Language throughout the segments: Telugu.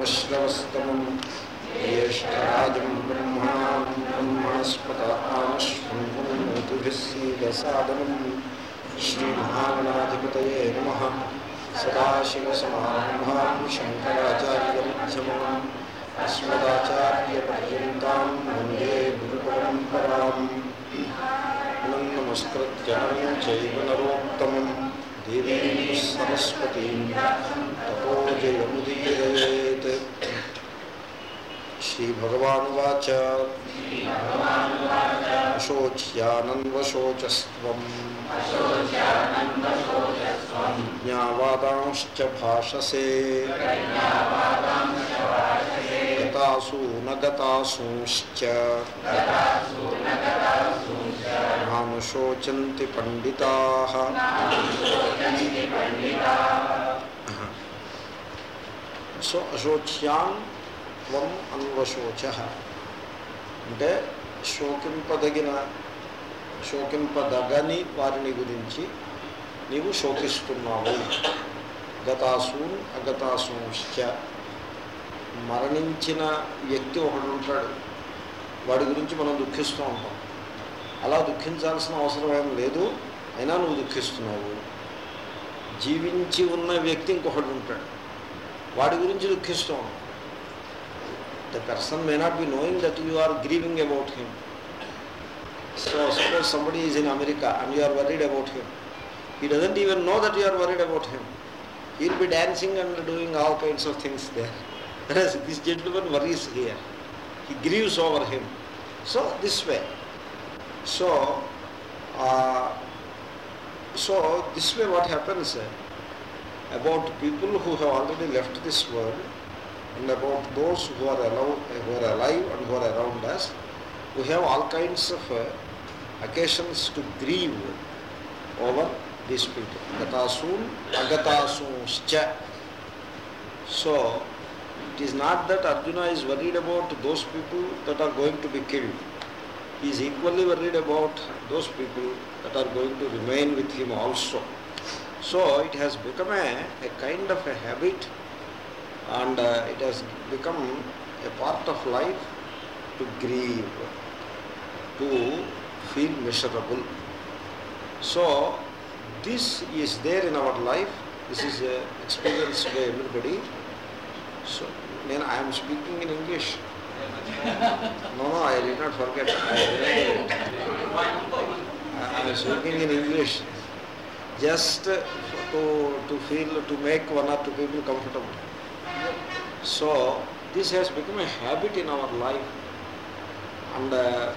विश्रवस्तमं ज्येष्ठराजं ब्रह्मणां ब्रह्मास्पदानुष्मभिस्सीदसादनं श्रीमहागणाधिपतये नमः सदाशिवसमारम्भां शङ्कराचार्यमुध्यमाम् अस्मदाचार्यपर्यन्तां वन्दे गुरुपरम्पराम् नमस्कृत्यां चैव नरोत्तमम् देवीं सरस्वतीं भाषसे श्रीभगवानुवाच अशोच्यानन्वशोचस्त्वम् ज्ञावादांश्च न गतासूंश्च नानुशोचन्ति पण्डिताः సో అశోచ్యాన్ త్వం అన్వశోచ అంటే శోకింపదగిన శోకింపదగని వారిని గురించి నీవు శోకిస్తున్నావు గతాసూన్ అగతాసూంశ్చ మరణించిన వ్యక్తి ఒకడు ఉంటాడు వాడి గురించి మనం దుఃఖిస్తూ ఉంటాం అలా దుఃఖించాల్సిన అవసరం లేదు అయినా ను దుఃఖిస్తున్నావు జీవించి ఉన్న వ్యక్తి ఇంకొకడు ఉంటాడు వాడి గురించి దుఃఖించడం the person may not be know it you are grieving about he so somebody is in America and you are worried about he he don't even know that you are worried about he he be dancing and doing all kinds of things there that is the jet to one worries he grieves over him so this way So, uh, so this way what happens about people who have already left this world and about those who are, allowed, who are alive and who are around us, we have all kinds of uh, occasions to grieve over these people. Gatasun, agatasun So, it is not that Arjuna is worried about those people that are going to be killed. He is equally worried about those people that are going to remain with him also. So it has become a, a kind of a habit and uh, it has become a part of life to grieve, to feel miserable. So this is there in our life. This is uh, experienced by everybody. So then I am speaking in English. No, no, I did not forget. I, I am speaking in English. Just to, to feel, to make one or two people comfortable. So, this has become a habit in our life. And uh,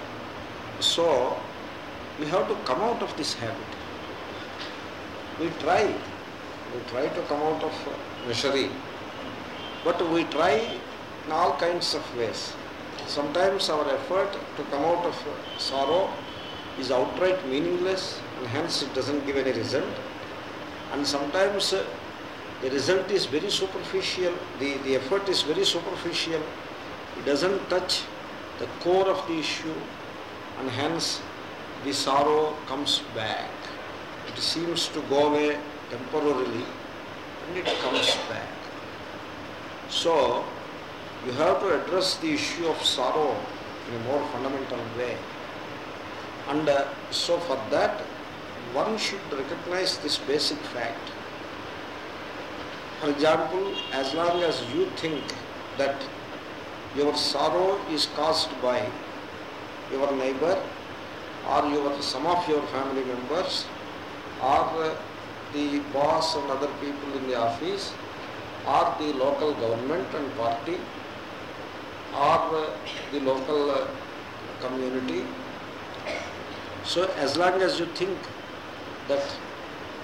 so, we have to come out of this habit. We try. We try to come out of misery. But we try in all kinds of ways. Sometimes our effort to come out of sorrow is outright meaningless and hence it doesn't give any result. And sometimes uh, the result is very superficial, the, the effort is very superficial, it doesn't touch the core of the issue and hence the sorrow comes back. It seems to go away temporarily and it comes back. So, you have to address the issue of sorrow in a more fundamental way. And uh, so for that, one should recognize this basic fact. For example, as long as you think that your sorrow is caused by your neighbor or your, some of your family members or uh, the boss and other people in the office or the local government and party or uh, the local uh, community. So as long as you think that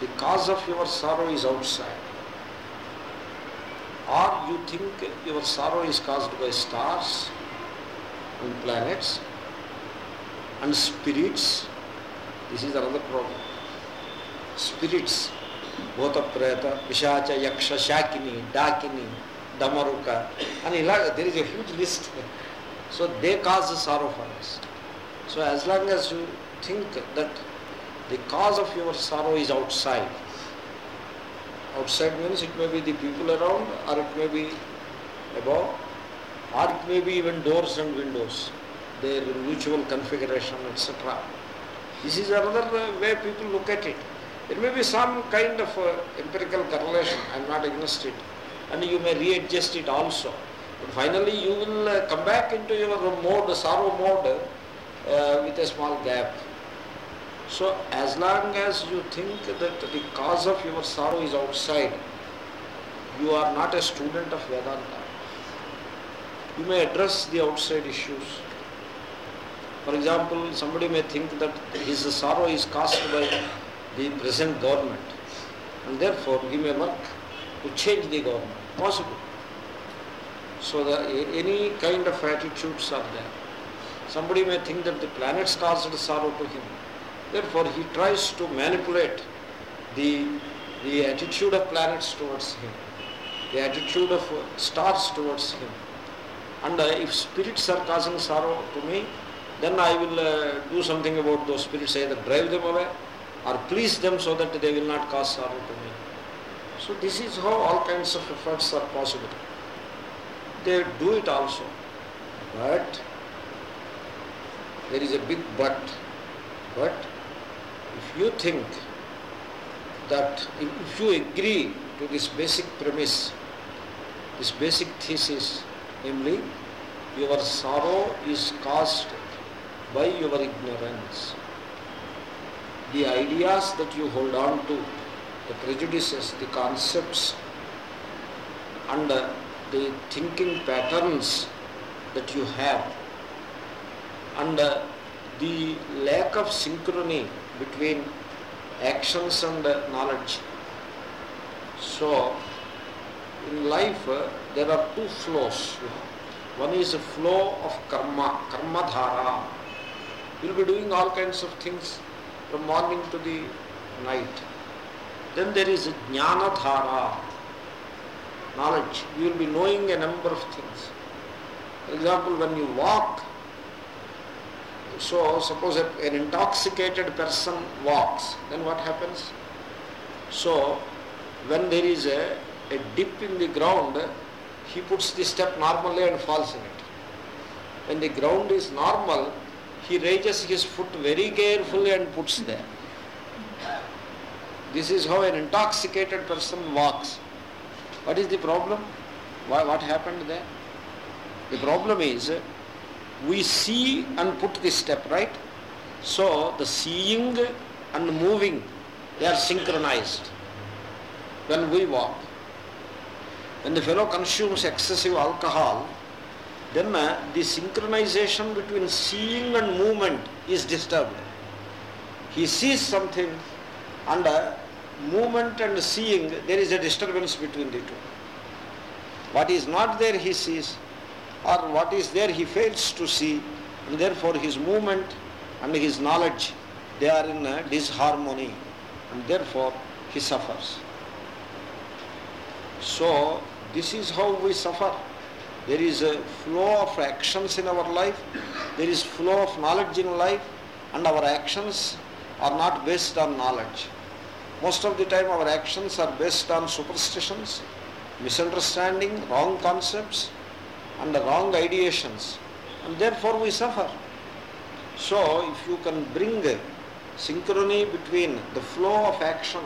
the cause of your sorrow is outside, or you think your sorrow is caused by stars and planets and spirits, this is another problem. Spirits, both of preta, vishacha, yaksha, shakini, dakini, Damaruka, అని ఇలా there is a huge list so they cause sorrow for us so as long as you think that the cause of your sorrow is outside outside means it may be the people around or it may be above or it may be even doors and windows their mutual configuration etcetera this is another way people look at it there may be some kind of uh, empirical correlation i am not against it and you may readjust it also. But finally you will uh, come back into your mode, sorrow mode uh, with a small gap. So as long as you think that the cause of your sorrow is outside, you are not a student of Vedanta. You may address the outside issues. For example, somebody may think that his sorrow is caused by the present government and therefore he may work to change the government. Possible. So the, any kind of attitudes are there. Somebody may think that the planets caused sorrow to him. Therefore, he tries to manipulate the, the attitude of planets towards him, the attitude of stars towards him. And uh, if spirits are causing sorrow to me, then I will uh, do something about those spirits, either drive them away or please them so that they will not cause sorrow to me. So this is how all kinds of efforts are possible. They do it also. But there is a big but. But if you think that if you agree to this basic premise, this basic thesis, namely your sorrow is caused by your ignorance. The ideas that you hold on to the prejudices, the concepts, and uh, the thinking patterns that you have, and uh, the lack of synchrony between actions and uh, knowledge. So, in life, uh, there are two flows. One is a flow of karma, karma dhara. You'll be doing all kinds of things from morning to the night. Then there is jnana dhara, knowledge. You will be knowing a number of things. For example, when you walk, so suppose an intoxicated person walks, then what happens? So when there is a, a dip in the ground, he puts the step normally and falls in it. When the ground is normal, he raises his foot very carefully and puts there. This is how an intoxicated person walks. What is the problem? Why, what happened there? The problem is we see and put this step, right? So the seeing and moving, they are synchronized when we walk. When the fellow consumes excessive alcohol, then uh, the synchronization between seeing and movement is disturbed. He sees something and uh, movement and seeing, there is a disturbance between the two. What is not there he sees, or what is there he fails to see, and therefore his movement and his knowledge, they are in disharmony, and therefore he suffers. So, this is how we suffer. There is a flow of actions in our life, there is flow of knowledge in life, and our actions are not based on knowledge. Most of the time our actions are based on superstitions, misunderstanding, wrong concepts and the wrong ideations and therefore we suffer. So if you can bring synchrony between the flow of action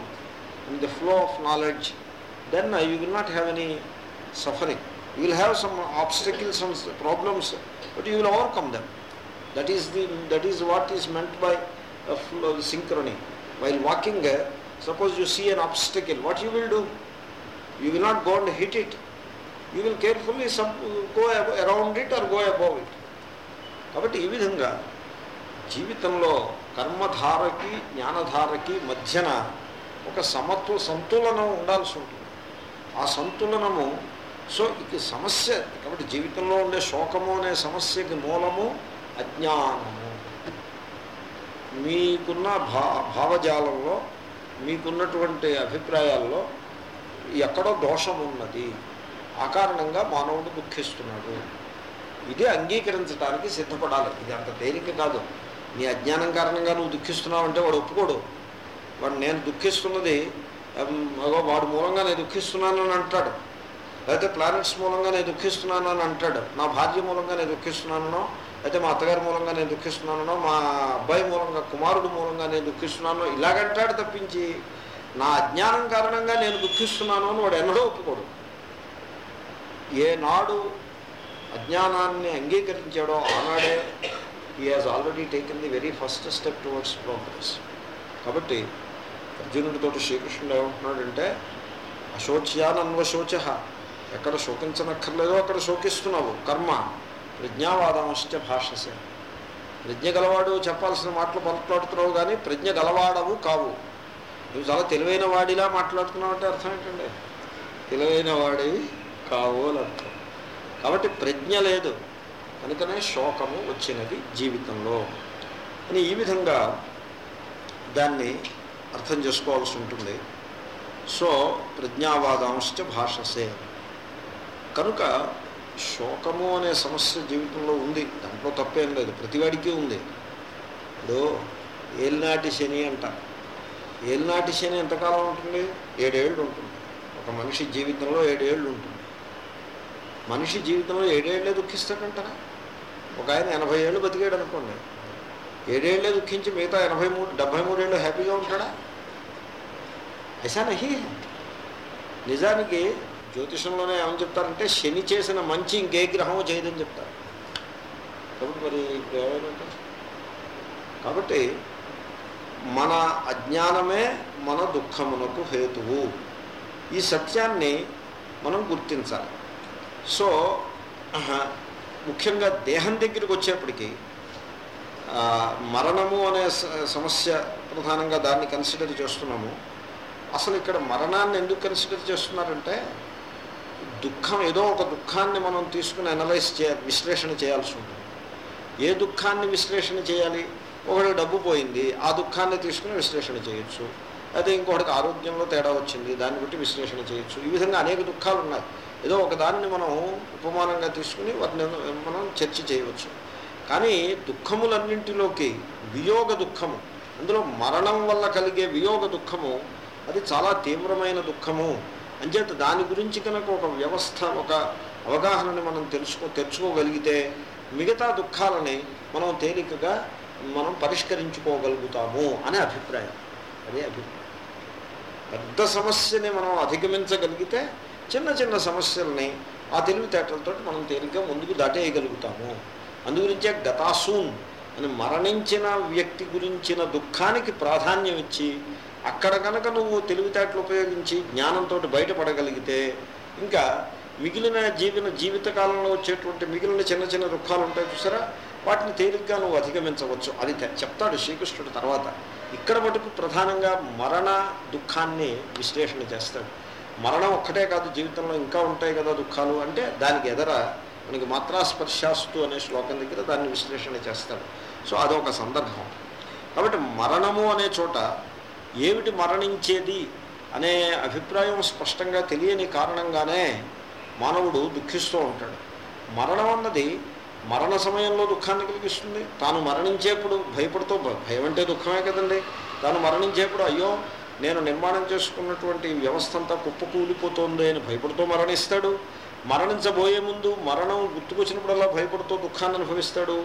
and the flow of knowledge, then uh, you will not have any suffering. You will have some obstacles some problems, but you will overcome them. That is, the, that is what is meant by a synchrony. While walking, uh, Suppose you see an obstacle, what you will do? You will not go and hit it. You will carefully sub go around it or go above it కాబట్టి ఈ విధంగా జీవితంలో కర్మధారకి జ్ఞానధారకి మధ్యన ఒక సమత్వ సంతులనం ఉండాల్సి ఉంటుంది ఆ సంతులనము సో ఇది సమస్య కాబట్టి జీవితంలో ఉండే శోకము అనే సమస్యకి మూలము అజ్ఞానము మీకున్న భా భావజాలంలో మీకున్నటువంటి అభిప్రాయాల్లో ఎక్కడో దోషం ఉన్నది ఆ కారణంగా మానవుడు దుఃఖిస్తున్నాడు ఇది అంగీకరించడానికి సిద్ధపడాలి ఇది అంత తేలిక కాదు నీ అజ్ఞానం కారణంగా నువ్వు దుఃఖిస్తున్నావు అంటే వాడు ఒప్పుకోడు వాడు నేను దుఃఖిస్తున్నది వాడు మూలంగా నేను అని అంటాడు లేకపోతే ప్లానెట్స్ మూలంగా నేను అని అంటాడు నా భార్య మూలంగా నేను దుఃఖిస్తున్నానో అయితే మా అత్తగారి మూలంగా నేను దుఃఖిస్తున్నానో మా అబ్బాయి మూలంగా కుమారుడు మూలంగా నేను దుఃఖిస్తున్నానో ఇలాగంటాడు తప్పించి నా అజ్ఞానం కారణంగా నేను దుఃఖిస్తున్నాను అని వాడు ఎన్నడూ ఒప్పుకోడు ఏనాడు అజ్ఞానాన్ని అంగీకరించాడో ఆనాడే he has already taken the very first step towards progress కాబట్టి అర్జునుడితో శ్రీకృష్ణుడు ఏమంటున్నాడంటే అశోచ్యానన్వశోచ ఎక్కడ శోకించనక్కర్లేదో అక్కడ శోకిస్తున్నావు కర్మ ప్రజ్ఞావాదంశ్చ భాషసే ప్రజ్ఞ గలవాడు చెప్పాల్సిన మాటలు పలట్లాడుతున్నావు కానీ ప్రజ్ఞ గలవాడవు కావు నువ్వు చాలా తెలివైన వాడిలా మాట్లాడుతున్నావు అంటే అర్థం ఏంటండి తెలివైన వాడివి కావు అని అర్థం కాబట్టి ప్రజ్ఞ లేదు కనుకనే శోకము వచ్చినది జీవితంలో అని ఈ విధంగా దాన్ని అర్థం చేసుకోవాల్సి ఉంటుంది సో ప్రజ్ఞావాదాంశ భాషసే కనుక శోకము అనే సమస్య జీవితంలో ఉంది దాంట్లో తప్పేం లేదు ప్రతివాడికి ఉంది ఇప్పుడు ఏలినాటి శని అంట ఏలినాటి శని ఎంతకాలం ఉంటుంది ఏడేళ్ళు ఉంటుంది ఒక మనిషి జీవితంలో ఏడేళ్ళు ఉంటుంది మనిషి జీవితంలో ఏడేళ్లే దుఃఖిస్తాడంటారా ఒక ఆయన ఎనభై ఏళ్ళు బతికాడు అనుకోండి ఏడేళ్లే దుఃఖించి మిగతా ఎనభై మూడు డెబ్భై మూడేళ్ళు హ్యాపీగా ఉంటాడా ఐసా నహి నిజానికి జ్యోతిషంలోనే ఏమని చెప్తారంటే శని చేసిన మంచి ఇంకే గ్రహమో చేయదని చెప్తారు కాబట్టి మరి ఏమైనా కాబట్టి మన అజ్ఞానమే మన దుఃఖమునకు హేతువు ఈ సత్యాన్ని మనం గుర్తించాలి సో ముఖ్యంగా దేహం దగ్గరికి వచ్చేప్పటికీ మరణము అనే సమస్య ప్రధానంగా దాన్ని కన్సిడర్ చేస్తున్నాము అసలు ఇక్కడ మరణాన్ని ఎందుకు కన్సిడర్ చేస్తున్నారంటే దుఃఖం ఏదో ఒక దుఃఖాన్ని మనం తీసుకుని అనలైజ్ చే విశ్లేషణ చేయాల్సి ఉంటుంది ఏ దుఃఖాన్ని విశ్లేషణ చేయాలి ఒకటి డబ్బు పోయింది ఆ దుఃఖాన్ని తీసుకుని విశ్లేషణ చేయొచ్చు అయితే ఇంకొకటికి ఆరోగ్యంలో తేడా వచ్చింది దాన్ని బట్టి విశ్లేషణ చేయొచ్చు ఈ విధంగా అనేక దుఃఖాలు ఉన్నాయి ఏదో ఒక దాన్ని మనం ఉపమానంగా తీసుకుని వాటిని మనం చర్చ చేయవచ్చు కానీ దుఃఖములన్నింటిలోకి వియోగ దుఃఖము అందులో మరణం వల్ల కలిగే వియోగ దుఃఖము అది చాలా తీవ్రమైన దుఃఖము అంచేత దాని గురించి కనుక ఒక వ్యవస్థ ఒక అవగాహనని మనం తెలుసుకో తెచ్చుకోగలిగితే మిగతా దుఃఖాలని మనం తేలికగా మనం పరిష్కరించుకోగలుగుతాము అనే అభిప్రాయం అదే అభిప్రాయం పెద్ద సమస్యని మనం అధిగమించగలిగితే చిన్న చిన్న సమస్యల్ని ఆ తెలివితేటలతో మనం తేలిగ్గా ముందుకు దాటేయగలుగుతాము అందుగురించే గతాసూన్ అని మరణించిన వ్యక్తి గురించిన దుఃఖానికి ప్రాధాన్యం ఇచ్చి అక్కడ కనుక నువ్వు తెలివితేటలు ఉపయోగించి జ్ఞానంతో బయటపడగలిగితే ఇంకా మిగిలిన జీవన జీవితకాలంలో వచ్చేటువంటి మిగిలిన చిన్న చిన్న దుఃఖాలు ఉంటాయి చూసారా వాటిని తేలిగ్గా నువ్వు అధిగమించవచ్చు అది చెప్తాడు శ్రీకృష్ణుడు తర్వాత ఇక్కడ మటుకు ప్రధానంగా మరణ దుఃఖాన్ని విశ్లేషణ చేస్తాడు మరణం ఒక్కటే కాదు జీవితంలో ఇంకా ఉంటాయి కదా దుఃఖాలు అంటే దానికి ఎదర మనకి మాత్రా స్పర్శాస్తు అనే శ్లోకం దగ్గర దాన్ని విశ్లేషణ చేస్తాడు సో అదొక సందర్భం కాబట్టి మరణము అనే చోట ఏమిటి మరణించేది అనే అభిప్రాయం స్పష్టంగా తెలియని కారణంగానే మానవుడు దుఃఖిస్తూ ఉంటాడు మరణం అన్నది మరణ సమయంలో దుఃఖాన్ని కలిగిస్తుంది తాను మరణించేప్పుడు భయపడుతూ భయం అంటే దుఃఖమే కదండి తాను మరణించేప్పుడు అయ్యో నేను నిర్మాణం చేసుకున్నటువంటి వ్యవస్థ అంతా కుప్పకూలిపోతుంది అని భయపడుతూ మరణిస్తాడు మరణించబోయే ముందు మరణం గుర్తుకొచ్చినప్పుడల్లా భయపడుతూ దుఃఖాన్ని అనుభవిస్తాడు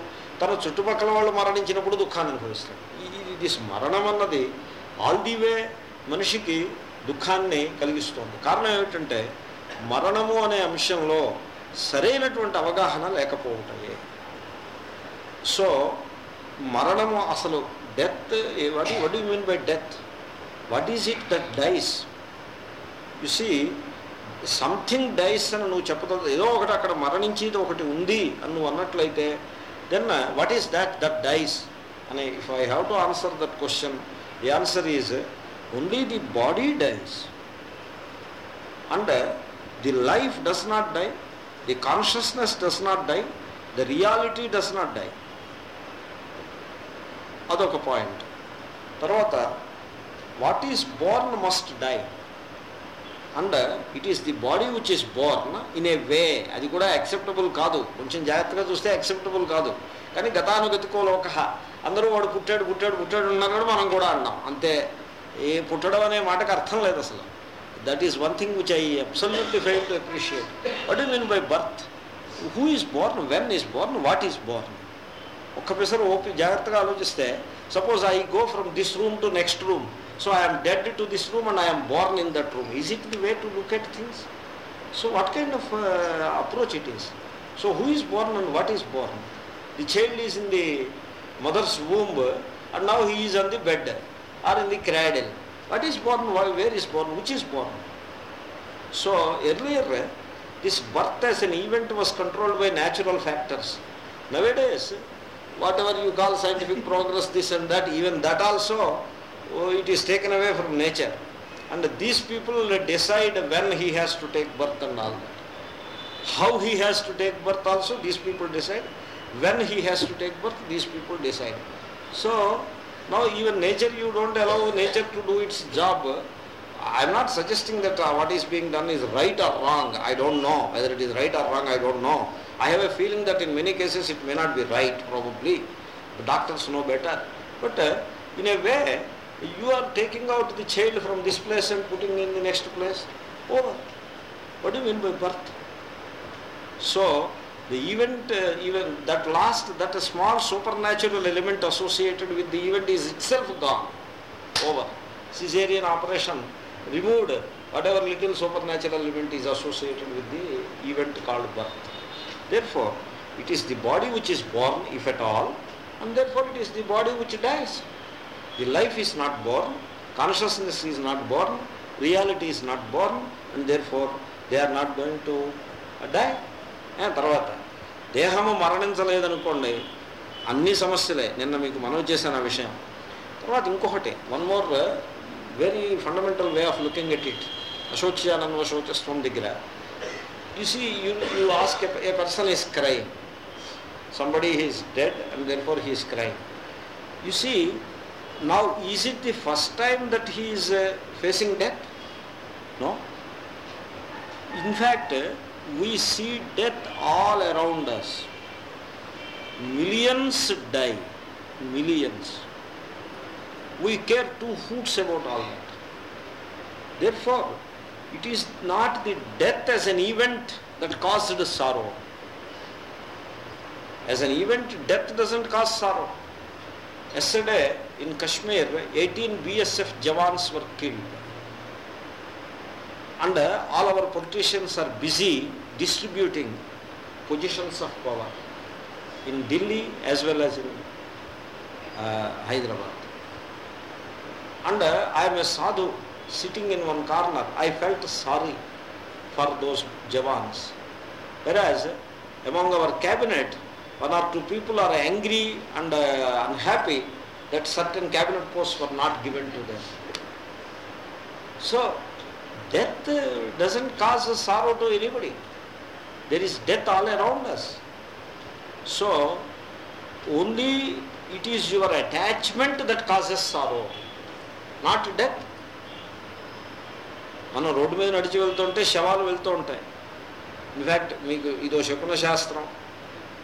తన చుట్టుపక్కల వాళ్ళు మరణించినప్పుడు దుఃఖాన్ని అనుభవిస్తాడు ఇది మరణం అన్నది ఆల్ ది వే మనిషికి దుఃఖాన్ని కలిగిస్తోంది కారణం ఏమిటంటే మరణము అనే అంశంలో సరైనటువంటి అవగాహన లేకపోవటమే సో మరణము అసలు death what what you mean by death what is it that dies you see something dies అని నువ్వు చెప్పదు ఏదో ఒకటి అక్కడ మరణించేది ఒకటి ఉంది అని నువ్వు అన్నట్లయితే then what is that that dies అని if I have to answer that question The answer is only the body dies. And the life does not die, the consciousness does not die, the reality does not die. అదొక పాయింట్ తర్వాత what is born must die and it is the body which is born in a way అది కూడా యాక్సెప్టబుల్ కాదు కొంచెం జాగ్రత్తగా చూస్తే యాక్సెప్టబుల్ కాదు కని గతాను గతుకో లోకః అందరూ వాడు పుట్టాడు పుట్టాడు పుట్టాడు ఉన్నారు మనం కూడా అంటాం అంతే ఈ పుట్టడలనే మాటకి అర్థం లేదు అసలు that is one thing which I absolutely fail to appreciate అడిమినూబై birth who is born when is born what is born ఒక్క విషయం జాగర్తగా ఆలోచిస్తే suppose I go from this room to next room so I am dead to this room and I am born in that room is it the way to look at things so what kind of approach it is so who is born and what is born The child is in the mother's womb and now he is on the bed or in the cradle. What is born? Where is born? Which is born? So earlier, this birth as an event was controlled by natural factors. Nowadays, whatever you call scientific progress, this and that, even that also, oh, it is taken away from nature. And these people decide when he has to take birth and all that. How he has to take birth also, these people decide when he has to take birth, these people decide. So, now even nature, you don't allow nature to do its job. I am not suggesting that uh, what is being done is right or wrong. I don't know whether it is right or wrong. I don't know. I have a feeling that in many cases it may not be right, probably. The doctors know better. But uh, in a way, you are taking out the child from this place and putting in the next place. Over. What do you mean by birth? So, the event uh, even that last that small supernatural element associated with the event is itself gone over caesarean operation removed whatever little supernatural element is associated with the event called birth therefore it is the body which is born if at all and therefore it is the body which dies the life is not born consciousness is not born reality is not born and therefore they are not going to uh, die తర్వాత దేహము మరణించలేదనుకోండి అన్ని సమస్యలే నిన్న మీకు మనవి చేశాను ఆ విషయం తర్వాత ఇంకొకటి one more very fundamental way of looking at it అశోచ్యానంద శోచస్వం దగ్గర you see you you ask a person is crime somebody he's dead and then for his crime you see now is it the first time that he's facing death no in fact we see death all around us. Millions die, millions. We care two hoots about all that. Therefore, it is not the death as an event that caused the sorrow. As an event, death doesn't cause sorrow. Yesterday in Kashmir, 18 BSF Jawans were killed and uh, all our politicians are busy distributing positions of power in Delhi as well as in uh, Hyderabad. And uh, I am a sadhu sitting in one corner. I felt sorry for those Javans. Whereas among our cabinet, one or two people are angry and unhappy that certain cabinet posts were not given to them. So death doesn't cause sorrow to anybody there is death all around us so only it is your attachment that is sorrow not death మనం రోడ్డు మీద నడిచి వెళ్తుంటే శవాలు వెళ్తూ ఉంటాయి ఇన్ఫ్యాక్ట్ మీకు ఇదో శకున శాస్త్రం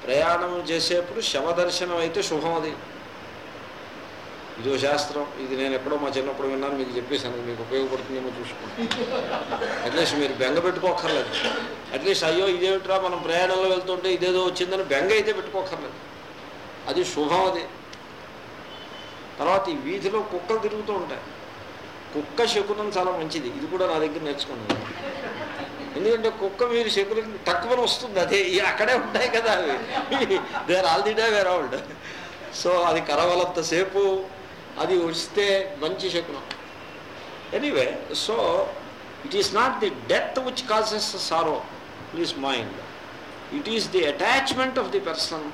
ప్రయాణం చేసేప్పుడు శవ దర్శనం అయితే శుభం అది ఇదో శాస్త్రం ఇది నేను ఎక్కడో మా చిన్నప్పుడు విన్నాను మీకు చెప్పేశాను మీకు ఉపయోగపడుతుందేమో చూసుకోండి అట్లీస్ట్ మీరు బెంగ పెట్టుకోకర్లేదు అట్లీస్ట్ అయ్యో ఇదేమిట్రా మనం ప్రయాణంలో వెళ్తుంటే ఇదేదో వచ్చిందని బెంగ అయితే పెట్టుకోకర్లేదు అది శుభం అది తర్వాత ఈ వీధిలో కుక్కలు తిరుగుతూ ఉంటాయి కుక్క శకునం చాలా మంచిది ఇది కూడా నా దగ్గర నేర్చుకున్నాను ఎందుకంటే కుక్క మీరు శకునం తక్కువ వస్తుంది అదే అక్కడే ఉంటాయి కదా అవి దేర్ ఆల్ ది డే వేరే సో అది కరవలంతసేపు అది వస్తే మంచి శకునం anyway so it is not the death which causes sorrow please mind it is the attachment of the person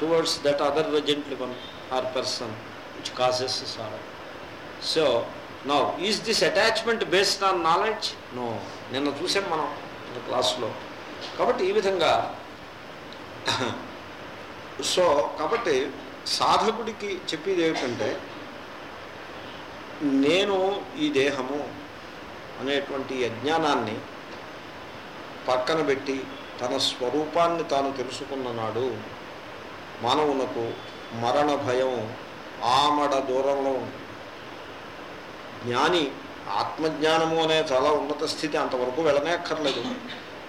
towards that other gentleman or person which causes sorrow so నా is this attachment based on knowledge no నిన్న చూసాం మనం క్లాస్లో కాబట్టి ఈ విధంగా సో కాబట్టి సాధకుడికి చెప్పేది ఏమిటంటే నేను ఈ దేహము అనేటువంటి అజ్ఞానాన్ని పక్కన పెట్టి తన స్వరూపాన్ని తాను తెలుసుకున్ననాడు మానవునకు మరణ భయం ఆమడ దూరంలో జ్ఞాని ఆత్మజ్ఞానము అనే చాలా ఉన్నత స్థితి అంతవరకు వెళ్ళనే అక్కర్లేదు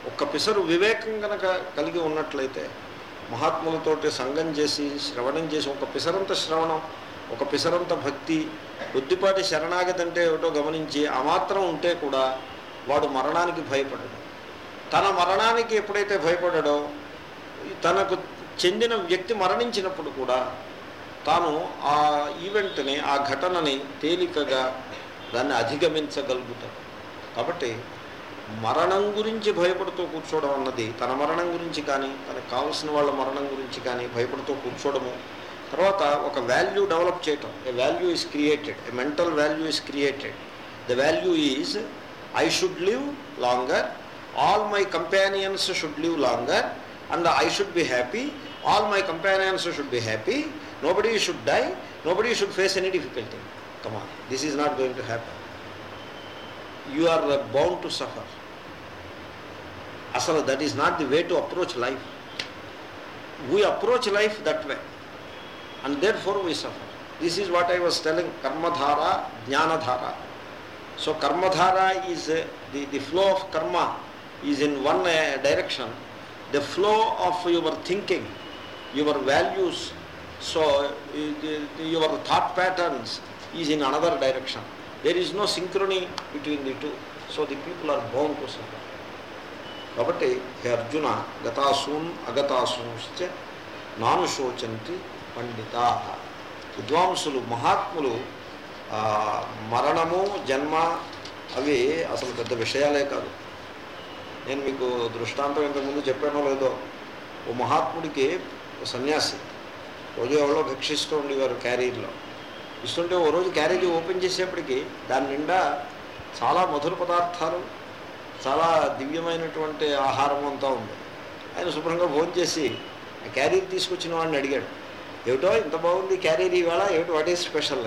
ఒక్క పిసరు వివేకం కనుక కలిగి ఉన్నట్లయితే మహాత్ములతోటి సంఘం చేసి శ్రవణం చేసి ఒక పిసరంత శ్రవణం ఒక పిసరంత భక్తి కొద్దిపాటి శరణాగతి అంటే ఏమిటో గమనించి ఆ మాత్రం ఉంటే కూడా వాడు మరణానికి భయపడడు తన మరణానికి ఎప్పుడైతే భయపడడో తనకు చెందిన వ్యక్తి మరణించినప్పుడు కూడా తాను ఆ ఈవెంట్ని ఆ ఘటనని తేలికగా దాన్ని అధిగమించగలుగుతాడు కాబట్టి మరణం గురించి భయపడుతూ కూర్చోవడం అన్నది తన మరణం గురించి కానీ తనకు కావలసిన వాళ్ళ మరణం గురించి కానీ భయపడుతూ కూర్చోవడము తర్వాత ఒక వాల్యూ డెవలప్ చేయటం a value is created a mental value is created the value is I should live longer all my companions should live longer and I should be happy all my companions should be happy nobody should die nobody should face any difficulty come on this is not going to happy you are uh, bound to suffer. Asala, that is not the way to approach life. We approach life that way. And therefore we suffer. This is what I was telling, karmadhara, jnanadhara. So karmadhara is, uh, the, the flow of karma is in one uh, direction. The flow of your thinking, your values, so your thought patterns is in another direction. There is no synchrony between the two so the people are bound to కాబట్టి హే అర్జున గతాసూన్ అగతాసూంశ్చ నాను శోచంతి పండిత విద్వాంసులు మహాత్ములు మరణము జన్మ అవి అసలు పెద్ద విషయాలే కాదు నేను మీకు దృష్టాంతం ఇంతకుముందు చెప్పానో లేదో ఓ మహాత్ముడికి సన్యాసి రోజు ఎవరో భిక్షిస్తూ ఉండేవారు క్యారీర్లో ఇస్తుంటే ఓ రోజు క్యారేజీ ఓపెన్ చేసేప్పటికి దాని నిండా చాలా మధుర పదార్థాలు చాలా దివ్యమైనటువంటి ఆహారం అంతా ఉంది ఆయన శుభ్రంగా భోజనం చేసి క్యారీర్ తీసుకొచ్చిన వాడిని అడిగాడు ఏమిటో ఇంత బాగుంది క్యారీర్ ఇవాళ ఏమిటి వాట్ ఈస్ స్పెషల్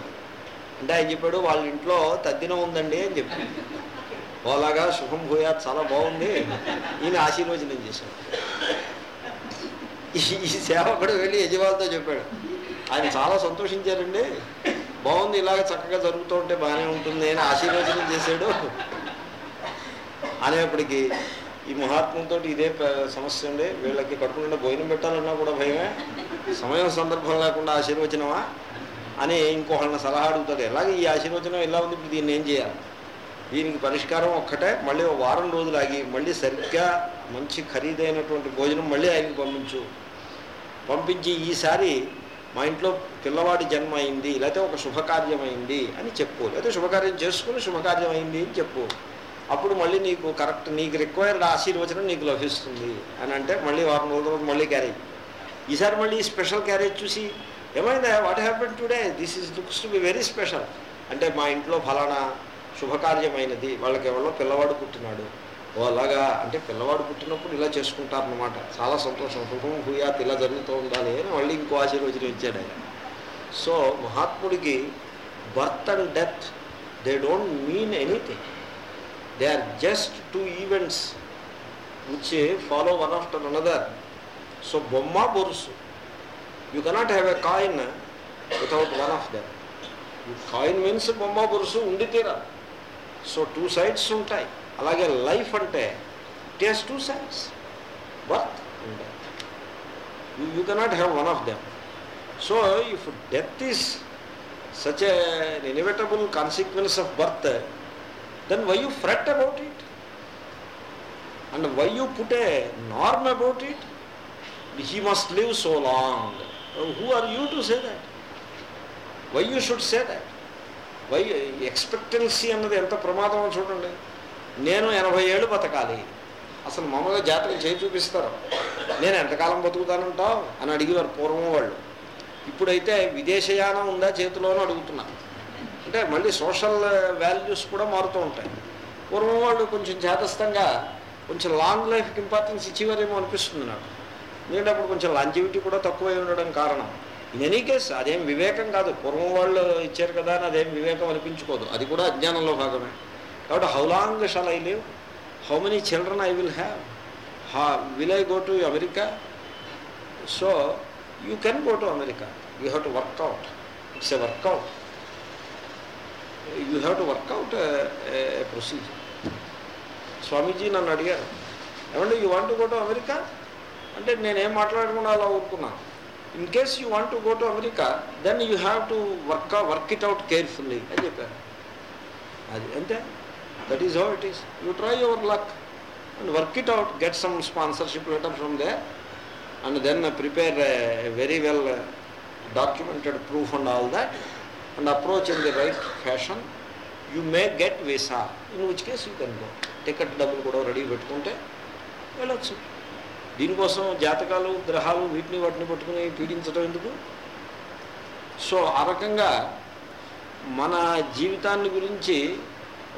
అంటే ఆయన చెప్పాడు వాళ్ళ ఇంట్లో తద్దినం ఉందండి అని చెప్పి ఓలాగా శుభం భూయా చాలా బాగుంది ఈయన ఆశీర్వచనం చేశాడు ఈ కూడా వెళ్ళి యజమానితో చెప్పాడు ఆయన చాలా సంతోషించారండి బాగుంది ఇలాగ చక్కగా జరుగుతూ ఉంటే బాగానే ఉంటుంది అని ఆశీర్వచనం చేశాడు అనేప్పటికీ ఈ మహాత్మంతో ఇదే సమస్య ఉండే వీళ్ళకి కట్టుకుండా భోజనం పెట్టాలన్నా కూడా భయమే సమయం సందర్భం లేకుండా ఆశీర్వచనమా అని ఇంకోళ్ళని సలహా అడుగుతుంది ఎలాగే ఈ ఆశీర్వచనం ఎలా ఉంది ఇప్పుడు దీన్ని ఏం చేయాలి దీనికి పరిష్కారం ఒక్కటే మళ్ళీ వారం రోజులు ఆగి మళ్ళీ సరిగ్గా మంచి ఖరీదైనటువంటి భోజనం మళ్ళీ ఆయనకి పంపించు పంపించి ఈసారి మా ఇంట్లో పిల్లవాడి జన్మ అయింది లేకపోతే ఒక శుభకార్యమైంది అని చెప్పు లేకపోతే శుభకార్యం చేసుకుని శుభకార్యం అయింది అని చెప్పు అప్పుడు మళ్ళీ నీకు కరెక్ట్ నీకు రిక్వైర్డ్ ఆశీర్వచనం నీకు లభిస్తుంది అని అంటే మళ్ళీ వారం రోజుల తర్వాత మళ్ళీ క్యారేజ్ ఈసారి మళ్ళీ స్పెషల్ క్యారేజ్ చూసి ఏమైందా what happen today this is looks to be very special అంటే మా ఇంట్లో ఫలానా శుభకార్యమైనది వాళ్ళకి ఎవరో పిల్లవాడు పుట్టినాడు ఓ అలాగా అంటే పిల్లవాడు పుట్టినప్పుడు ఇలా చేసుకుంటారనమాట చాలా సంతోషం శుభం హుయాత్ ఇలా జరుగుతూ ఉండాలి అని మళ్ళీ ఇంకో ఆశీర్వచనం ఇచ్చాడు ఆయన so మహాత్ముడికి birth and death they don't mean anything they are just two events which follow one after another so బొమ్మ బొరుసు you cannot have a coin without one of them coin means బొమ్మ బొరుసు ఉండి తీరా సో టూ సైడ్స్ ఉంటాయి అలాగే లైఫ్ అంటే taste to such birth you you cannot have one of them so if death is such a inevitable consequence of birth then why you fret about it and why you put a normal about it we he must live so long who are you to say that why you should say that why expectancy అన్నది ఎంత ప్రమాదమో చూడండి నేను ఎనభై ఏళ్ళు బతకాలి అసలు మామూలుగా జాతకం చేయి చూపిస్తారు నేను ఎంతకాలం బతుకుతానంటావు అని అడిగేవారు పూర్వం వాళ్ళు ఇప్పుడైతే విదేశయానం ఉందా చేతిలోనూ అడుగుతున్నా అంటే మళ్ళీ సోషల్ వాల్యూస్ కూడా మారుతూ ఉంటాయి పూర్వం వాళ్ళు కొంచెం జాతస్థంగా కొంచెం లాంగ్ లైఫ్కి ఇంపార్టెన్స్ ఇచ్చేవారేమో అనిపిస్తుంది నాకు ఎందుకంటే అప్పుడు కొంచెం లాంజివిటీ కూడా తక్కువై ఉండడం కారణం ఇన్ ఎనీ కేస్ అదేం వివేకం కాదు పూర్వం వాళ్ళు ఇచ్చారు కదా అని అదేం వివేకం అనిపించుకోదు అది కూడా అజ్ఞానంలో భాగమే Lord, how long shall I live? How many children I will have? How, will I go to America? So, you can go to America. You have to work out. It's a workout. You have to work out a, a procedure. Swamiji నన్ను అడిగారు ఏమంటే you want go to America అంటే నేనేం మాట్లాడకుండా అలా ఊరుకున్నాను in case you want go to America then you have to work work it out carefully అని చెప్పారు అది అంతే that is how it is you try your luck and work it out get some sponsorship letter from they and then prepare very well documented proof and all that and approach in the right fashion you may get visa in which case you can go ticket డబ్బులు కూడా రెడీ పెట్టుకుంటే వెళ్ళొచ్చు దీనికోసం జాతకాలు గ్రహాలు వీటిని వాటిని పట్టుకుని పీడించడం ఎందుకు సో ఆ రకంగా మన జీవితాన్ని గురించి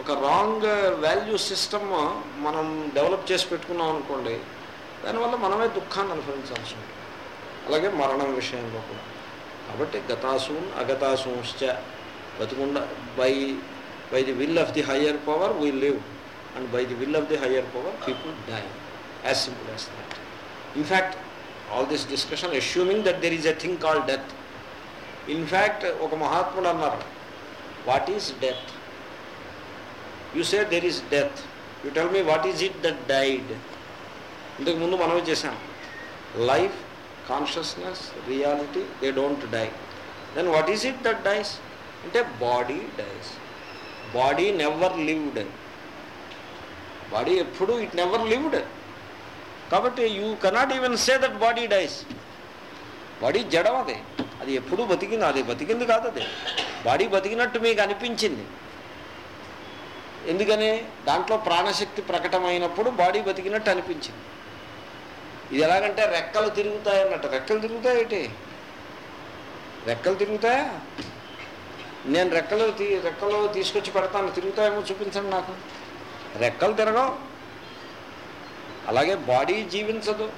ఒక రాంగ్ వాల్యూ సిస్టమ్ మనం డెవలప్ చేసి పెట్టుకున్నాం అనుకోండి దానివల్ల మనమే దుఃఖాన్ని అనుభవించాల్సి ఉంటుంది అలాగే మరణం విషయంలో కూడా కాబట్టి గతాసూన్ అగతాసూంశ్చ బతుకుండ by by the will of the higher power we live and by the will of the higher power people die as simple as that in fact all this discussion assuming that there is a thing call death in fact ఒక మహాత్ముడు అన్నారు what is death you say there is death you tell me what is it that died ఇంతకుముందు మనమే చేసాం life consciousness reality they don't die then what is it that dies అంటే body dies body never lived body ఎప్పుడు ఇట్ నెవర్ లివ్డ్ కాబట్టి you cannot even say that body dies body జడం అది అది ఎప్పుడూ బతికింది అది బతికింది కాదు అది బాడీ బతికినట్టు మీకు అనిపించింది ఎందుకని దాంట్లో ప్రాణశక్తి ప్రకటమైనప్పుడు బాడీ బతికినట్టు అనిపించింది ఇది ఎలాగంటే రెక్కలు తిరుగుతాయన్నట్టు రెక్కలు తిరుగుతాయేటి రెక్కలు తిరుగుతాయా నేను రెక్కలు తీ రెక్కలు తీసుకొచ్చి పెడతాను తిరుగుతాయేమో చూపించండి నాకు రెక్కలు తిరగవు అలాగే బాడీ జీవించదు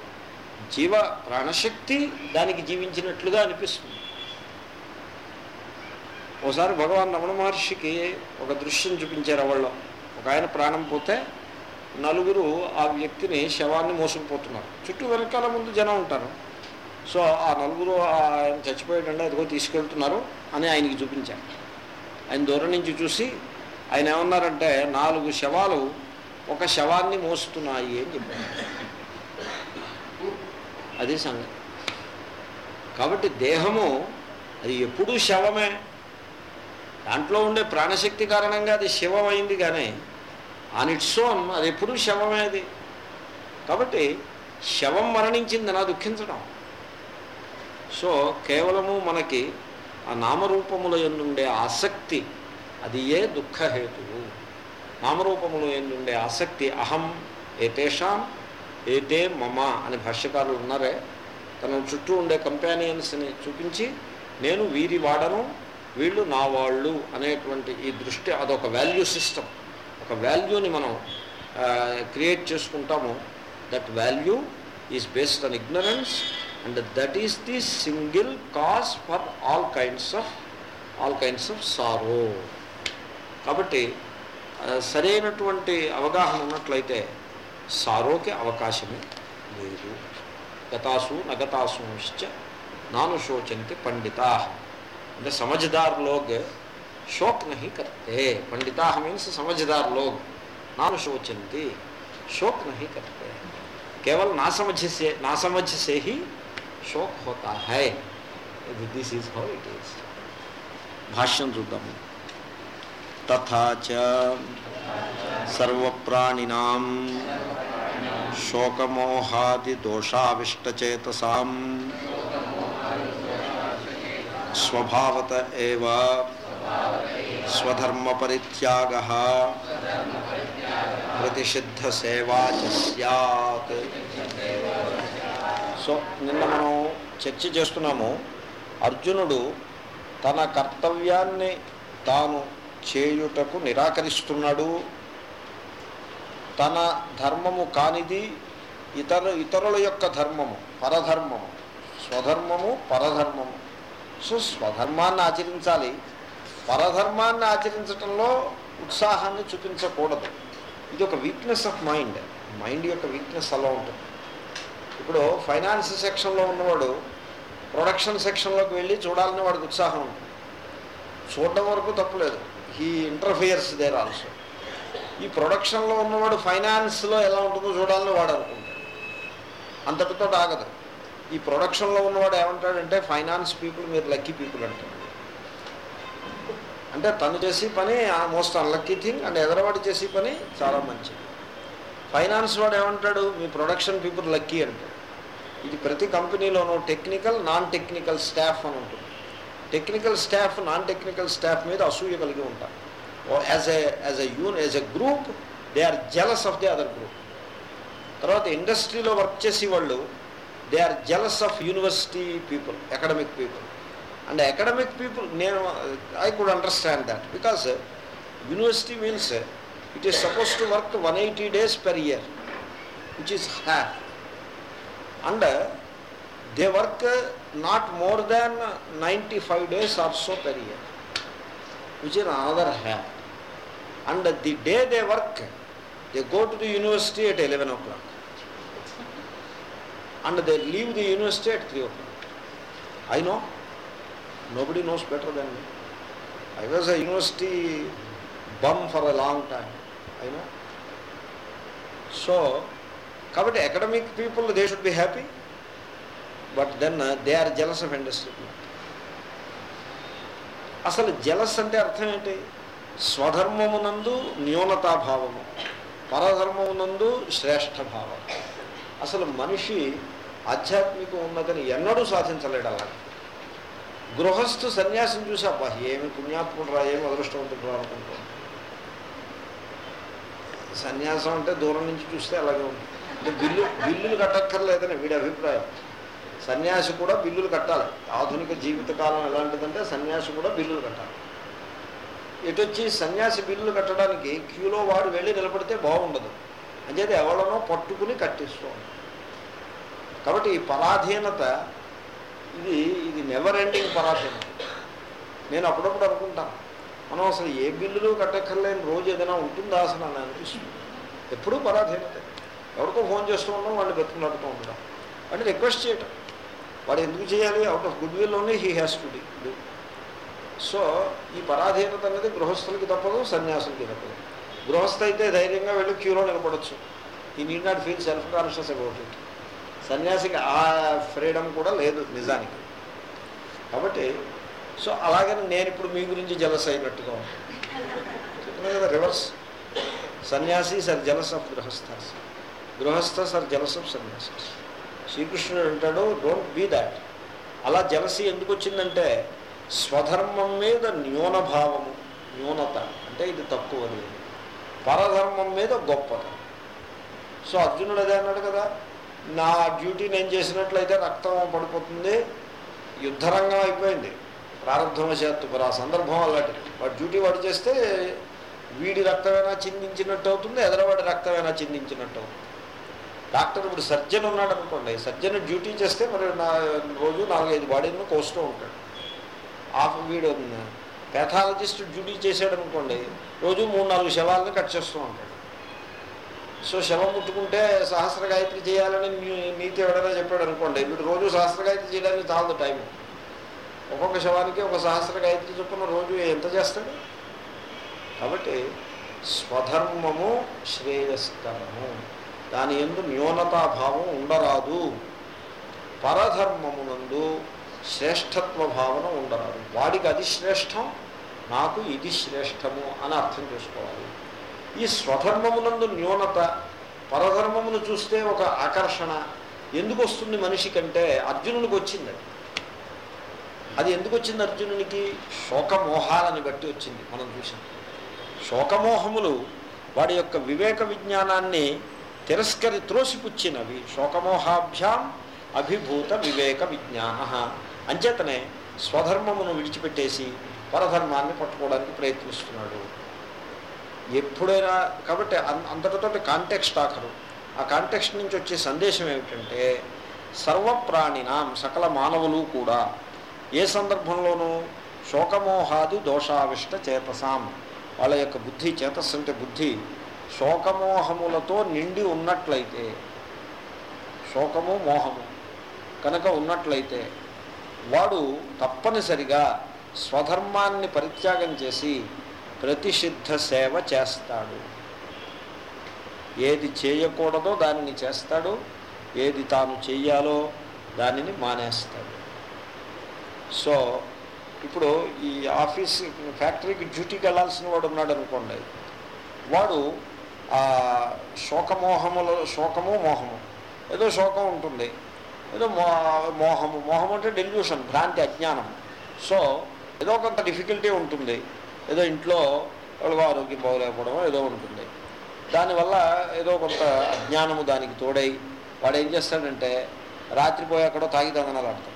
జీవ ప్రాణశక్తి దానికి జీవించినట్లుగా అనిపిస్తుంది ఓసారి భగవాన్ రమణ మహర్షికి ఒక దృశ్యం చూపించారు వాళ్ళు ఒక ఆయన ప్రాణం పోతే నలుగురు ఆ వ్యక్తిని శవాన్ని మోసుకుపోతున్నారు చుట్టూ వెనకాల ముందు జనం ఉంటారు సో ఆ నలుగురు ఆయన చచ్చిపోయేటండి అదిగో తీసుకెళ్తున్నారు అని ఆయనకి చూపించారు ఆయన దూరం నుంచి చూసి ఆయన ఏమన్నారంటే నాలుగు శవాలు ఒక శవాన్ని మోస్తున్నాయి అని చెప్పారు అదే సంగతి కాబట్టి దేహము అది ఎప్పుడూ శవమే దాంట్లో ఉండే ప్రాణశక్తి కారణంగా అది అయింది కానీ ఆ ఇట్స్ ఓన్ అది ఎప్పుడూ శవమే అది కాబట్టి శవం మరణించింది నా దుఃఖించడం సో కేవలము మనకి ఆ నామరూపముల ఎందుండే ఆసక్తి అది ఏ దుఃఖహేతువు నామరూపములు ఎందుండే ఆసక్తి అహం ఏతేషాం ఏతే మమ అని భాష్యకారులు ఉన్నారే తన చుట్టూ ఉండే కంపానియన్స్ని చూపించి నేను వీరి వాడను వీళ్ళు నా వాళ్ళు అనేటువంటి ఈ దృష్టి అదొక వాల్యూ సిస్టమ్ ఒక వాల్యూని మనం క్రియేట్ చేసుకుంటాము that value is based on ignorance and that is the single cause for all kinds of all kinds of sorrow కాబట్టి సరైనటువంటి అవగాహన ఉన్నట్లయితే సారోకి అవకాశమే లేదు గతాసు నగతాసుంశ్చ నాను శోచంతి పండితా अंदर समझदार लोग शोक नहीं करते पंडिता से समझदार लोग नाम शोचंती शोक नहीं करते केवल समझ से समझ से ही शोक होता है this is how it is भाष्यम रुदम तथा चर्वप्राणीना शोकमोहादिदोषाविष्टचेतसा స్వభావత ఏవ స్వధర్మ పరిత్యాగ ప్రతిషిద్ధ సేవా సత్ సో నిన్న మనం చర్చ చేస్తున్నాము అర్జునుడు తన కర్తవ్యాన్ని తాను చేయుటకు నిరాకరిస్తున్నాడు తన ధర్మము కానిది ఇతరు ఇతరుల యొక్క ధర్మము పరధర్మము స్వధర్మము పరధర్మము సో స్వధర్మాన్ని ఆచరించాలి పరధర్మాన్ని ఆచరించటంలో ఉత్సాహాన్ని చూపించకూడదు ఇది ఒక వీక్నెస్ ఆఫ్ మైండ్ మైండ్ యొక్క వీక్నెస్ అలా ఉంటుంది ఇప్పుడు ఫైనాన్స్ సెక్షన్లో ఉన్నవాడు ప్రొడక్షన్ సెక్షన్లోకి వెళ్ళి చూడాలని వాడికి ఉత్సాహం ఉంటుంది చూడడం వరకు తప్పులేదు హీ ఇంటర్ఫియర్స్ దేర్ ఆల్సో ఈ ప్రొడక్షన్లో ఉన్నవాడు ఫైనాన్స్లో ఎలా ఉంటుందో చూడాలని వాడు అనుకుంటాడు అంతటితో ఆగదు ఈ ప్రొడక్షన్లో ఉన్నవాడు ఏమంటాడంటే ఫైనాన్స్ పీపుల్ మీరు లక్కీ పీపుల్ అంటాడు అంటే తను చేసే పని మోస్ట్ అన్లక్కీ థింగ్ అండ్ ఎదరవాడు చేసే పని చాలా మంచిది ఫైనాన్స్ వాడు ఏమంటాడు మీ ప్రొడక్షన్ పీపుల్ లక్కీ అంటాడు ఇది ప్రతి కంపెనీలోనూ టెక్నికల్ నాన్ టెక్నికల్ స్టాఫ్ అని ఉంటుంది technical staff non technical staff మీద అసూయ కలిగి ఉంటారు as a as a union as a group they are jealous of the other group తర్వాత ఇండస్ట్రీలో వర్క్ చేసే వాళ్ళు They are jealous of university people, academic people. And academic people, uh, I could understand that, because uh, university means uh, it is supposed to work 180 days per year, which is half. And they work not more than 95 days or so per year, which is another half. And the day they work, they go to the university at 11 o'clock. And they leave the university at three o I know nobody knows better then me I was a university bum for a long time I know so కాబట్టి academic people they should be happy but then they are jealous of industry అసలు జెలస్ అంటే అర్థం ఏంటి స్వధర్మమునందు న్యూనతాభావము పరధర్మమునందు శ్రేష్ఠ భావము అసలు మనిషి ఆధ్యాత్మికం ఉన్నదని ఎన్నడూ సాధించలేడు అలా గృహస్థు సన్యాసం చూసి అబ్బా ఏమి పుణ్యాత్ముడు రా ఏమి అదృష్టవంతుడు అనుకుంటాం సన్యాసం అంటే దూరం నుంచి చూస్తే అలాగే ఉంటుంది బిల్లు బిల్లులు కట్టక్కర్లేదని వీడి అభిప్రాయం సన్యాసి కూడా బిల్లులు కట్టాలి ఆధునిక జీవితకాలం ఎలాంటిదంటే సన్యాసి కూడా బిల్లులు కట్టాలి ఎటు వచ్చి సన్యాసి బిల్లులు కట్టడానికి క్యూలో వాడు వెళ్ళి నిలబడితే బాగుండదు అంచేది ఎవడనో పట్టుకుని కట్టిస్తూ కాబట్టి ఈ పరాధీనత ఇది ఇది నెవర్ ఎండింగ్ పరాధీనత నేను అప్పుడప్పుడు అనుకుంటాను మనం అసలు ఏ బిల్లులు కట్టక్కర్లేని రోజు ఏదైనా ఉంటుందా అసలు అని అనిపిస్తుంది ఎప్పుడూ పరాధీనత ఎవరికో ఫోన్ చేస్తూ ఉన్నాం వాడిని బతుకులాడుతూ ఉంటాం అంటే రిక్వెస్ట్ చేయటం వాడు ఎందుకు చేయాలి out of good will only he has to do so ఈ పరాధీనత అనేది గృహస్థులకి తప్పదు సన్యాసులకి తప్పదు గృహస్థ అయితే ధైర్యంగా వెళ్ళి క్యూలో నిలబడచ్చు he need not feel self conscious about it సన్యాసికి ఆ ఫ్రీడమ్ కూడా లేదు నిజానికి కాబట్టి సో అలాగని నేను ఇప్పుడు మీ గురించి జలస్ అయినట్టుగా ఉంటుంది కదా రివర్స్ సన్యాసి సర్ జలస్ ఆఫ్ గృహస్థ గృహస్థ సర్ జలస్ ఆఫ్ సన్యాసి శ్రీకృష్ణుడు అంటాడు డోంట్ బీ దాట్ అలా జలసి ఎందుకు వచ్చిందంటే స్వధర్మం మీద న్యూనభావము న్యూనత అంటే ఇది తక్కువది పరధర్మం మీద గొప్పది సో అర్జునుడు అదే అన్నాడు కదా నా డ్యూటీ నేను చేసినట్లయితే రక్తం పడిపోతుంది యుద్ధరంగం అయిపోయింది ప్రారంభవశాత్తు మరి ఆ సందర్భం అలాంటి వాడు డ్యూటీ వాడు చేస్తే వీడి రక్తమైనా చిందించినట్టు అవుతుంది ఎదరవాడి రక్తమైనా చిందించినట్టు అవుతుంది డాక్టర్ ఇప్పుడు సర్జన్ ఉన్నాడు అనుకోండి సర్జన్ డ్యూటీ చేస్తే మరి నా రోజు నాలుగైదు బాడీలను కోస్తూ ఉంటాడు ఆఫ్ వీడు పేథాలజిస్ట్ డ్యూటీ చేశాడు అనుకోండి రోజు మూడు నాలుగు శవాలను కట్ చేస్తూ ఉంటాడు సో శవం ముట్టుకుంటే సహస్ర గాయత్రి చేయాలని నీతి ఎవడైనా చెప్పాడు అనుకోండి వీడు రోజు సహస్ర గాయత్రి చేయడానికి చాలా టైం ఒక్కొక్క శవానికి ఒక సహస్ర గాయత్రి చొప్పున రోజు ఎంత చేస్తాడు కాబట్టి స్వధర్మము శ్రేయస్కరము దాని ఎందు న్యూనతాభావం ఉండరాదు పరధర్మమునందు శ్రేష్టత్వ భావన ఉండరాదు వాడికి అది శ్రేష్టం నాకు ఇది శ్రేష్టము అని అర్థం చేసుకోవాలి ఈ స్వధర్మమునందు న్యూనత పరధర్మమును చూస్తే ఒక ఆకర్షణ ఎందుకు వస్తుంది మనిషి కంటే అర్జునునికి వచ్చింది అది ఎందుకు వచ్చింది అర్జునునికి శోకమోహాలని బట్టి వచ్చింది మనం చూసాం శోకమోహములు వాడి యొక్క వివేక విజ్ఞానాన్ని తిరస్కరి త్రోసిపుచ్చినవి శోకమోహాభ్యాం అభిభూత వివేక విజ్ఞాన అంచేతనే స్వధర్మమును విడిచిపెట్టేసి పరధర్మాన్ని పట్టుకోవడానికి ప్రయత్నిస్తున్నాడు ఎప్పుడైనా కాబట్టి అంతటితో కాంటెక్స్ట్ ఆఖరు ఆ కాంటెక్స్ట్ నుంచి వచ్చే సందేశం ఏమిటంటే సర్వప్రాణినాం సకల మానవులు కూడా ఏ సందర్భంలోనూ శోకమోహాది దోషావిష్ట చేతసాం వాళ్ళ యొక్క బుద్ధి చేతస్సు అంటే బుద్ధి శోకమోహములతో నిండి ఉన్నట్లయితే శోకము మోహము కనుక ఉన్నట్లయితే వాడు తప్పనిసరిగా స్వధర్మాన్ని పరిత్యాగం చేసి ప్రతిషిద్ధ సేవ చేస్తాడు ఏది చేయకూడదో దానిని చేస్తాడు ఏది తాను చేయాలో దానిని మానేస్తాడు సో ఇప్పుడు ఈ ఆఫీస్ ఫ్యాక్టరీకి డ్యూటీకి వెళ్ళాల్సిన వాడు ఉన్నాడు అనుకోండి వాడు ఆ శోకమోహములో శోకము మోహము ఏదో శోకం ఉంటుంది ఏదో మోహము మోహము అంటే డెల్యూషన్ భ్రాంతి అజ్ఞానం సో ఏదో కొంత డిఫికల్టీ ఉంటుంది ఏదో ఇంట్లో వాళ్ళు ఆరోగ్యం బాగోలేకపోవడం ఏదో ఉంటుంది దానివల్ల ఏదో కొంత అజ్ఞానము దానికి తోడై వాడు ఏం చేస్తాడంటే రాత్రిపోయి అక్కడో తాగి ఆడతాడు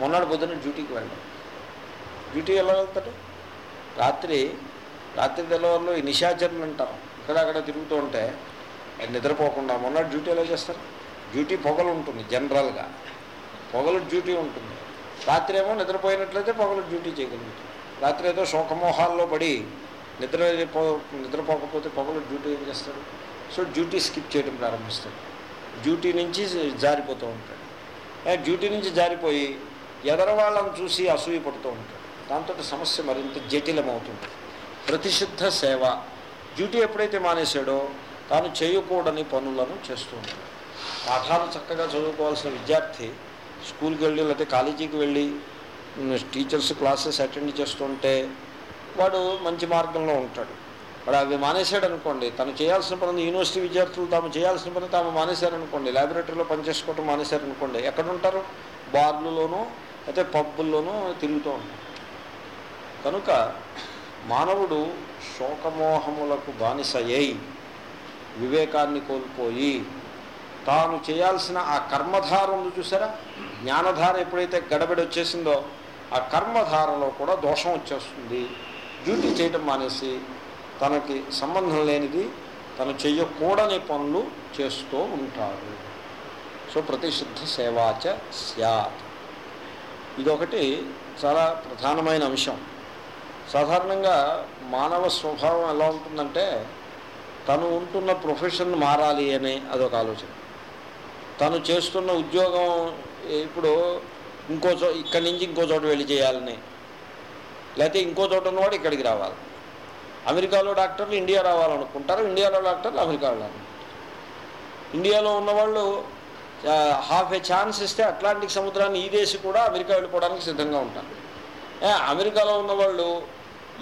మొన్నటి పొద్దున్న డ్యూటీకి వెళ్ళడం డ్యూటీ ఎలా వెళ్తాడు రాత్రి రాత్రి తెల్లవారులు ఈ నిశాచరులు అంటాం అక్కడ తిరుగుతూ ఉంటే నిద్రపోకుండా మొన్నటి డ్యూటీ ఎలా చేస్తారు డ్యూటీ పొగలు ఉంటుంది జనరల్గా పొగలు డ్యూటీ ఉంటుంది రాత్రి ఏమో నిద్రపోయినట్లయితే పగలు డ్యూటీ చేయగలుగుతాం రాత్రి ఏదో శోకమోహాల్లో పడి నిద్ర నిద్రపోకపోతే పగలు డ్యూటీ ఏం చేస్తాడు సో డ్యూటీ స్కిప్ చేయడం ప్రారంభిస్తాడు డ్యూటీ నుంచి జారిపోతూ ఉంటాడు డ్యూటీ నుంచి జారిపోయి ఎదర వాళ్ళని చూసి అసూయ పడుతూ ఉంటాడు దాంతో సమస్య మరింత జటిలమవుతుంది ప్రతిషిద్ధ సేవ డ్యూటీ ఎప్పుడైతే మానేశాడో తాను చేయకూడని పనులను చేస్తూ ఉంటాడు పాఠాలు చక్కగా చదువుకోవాల్సిన విద్యార్థి స్కూల్కి వెళ్ళి లేకపోతే కాలేజీకి వెళ్ళి టీచర్స్ క్లాసెస్ అటెండ్ చేస్తుంటే వాడు మంచి మార్గంలో ఉంటాడు వాడు అవి మానేశాడు అనుకోండి తను చేయాల్సిన పని యూనివర్సిటీ విద్యార్థులు తాము చేయాల్సిన పని తాము మానేశారనుకోండి ల్యాబొరేటరీలో పనిచేసుకోవటం మానేశారనుకోండి ఎక్కడుంటారు బార్లలోనూ అయితే పబ్బుల్లోనూ తిరుగుతూ ఉంటారు కనుక మానవుడు శోకమోహములకు బానిస అయ్యి వివేకాన్ని కోల్పోయి తాను చేయాల్సిన ఆ కర్మధారములు చూసారా జ్ఞానధార ఎప్పుడైతే గడబడి వచ్చేసిందో ఆ కర్మధారలో కూడా దోషం వచ్చేస్తుంది డ్యూటీ చేయటం మానేసి తనకి సంబంధం లేనిది తను చెయ్యకూడని పనులు చేస్తూ ఉంటాడు సో ప్రతిషిద్ధ సేవాచ సత్ ఇదొకటి చాలా ప్రధానమైన అంశం సాధారణంగా మానవ స్వభావం ఎలా ఉంటుందంటే తను ఉంటున్న ప్రొఫెషన్ మారాలి అనే అదొక ఆలోచన తను చేస్తున్న ఉద్యోగం ఇప్పుడు ఇంకో చో ఇక్కడి నుంచి ఇంకో చోట వెళ్ళి చేయాలని లేకపోతే ఇంకో చోట ఉన్నవాడు ఇక్కడికి రావాలి అమెరికాలో డాక్టర్లు ఇండియా రావాలనుకుంటారు ఇండియాలో డాక్టర్లు అమెరికా వెళ్ళాలి ఇండియాలో ఉన్నవాళ్ళు హాఫ్ ఏ ఛాన్స్ ఇస్తే అట్లాంటిక్ సముద్రాన్ని ఈ దేశం కూడా అమెరికా వెళ్ళిపోవడానికి సిద్ధంగా ఉంటారు అమెరికాలో ఉన్నవాళ్ళు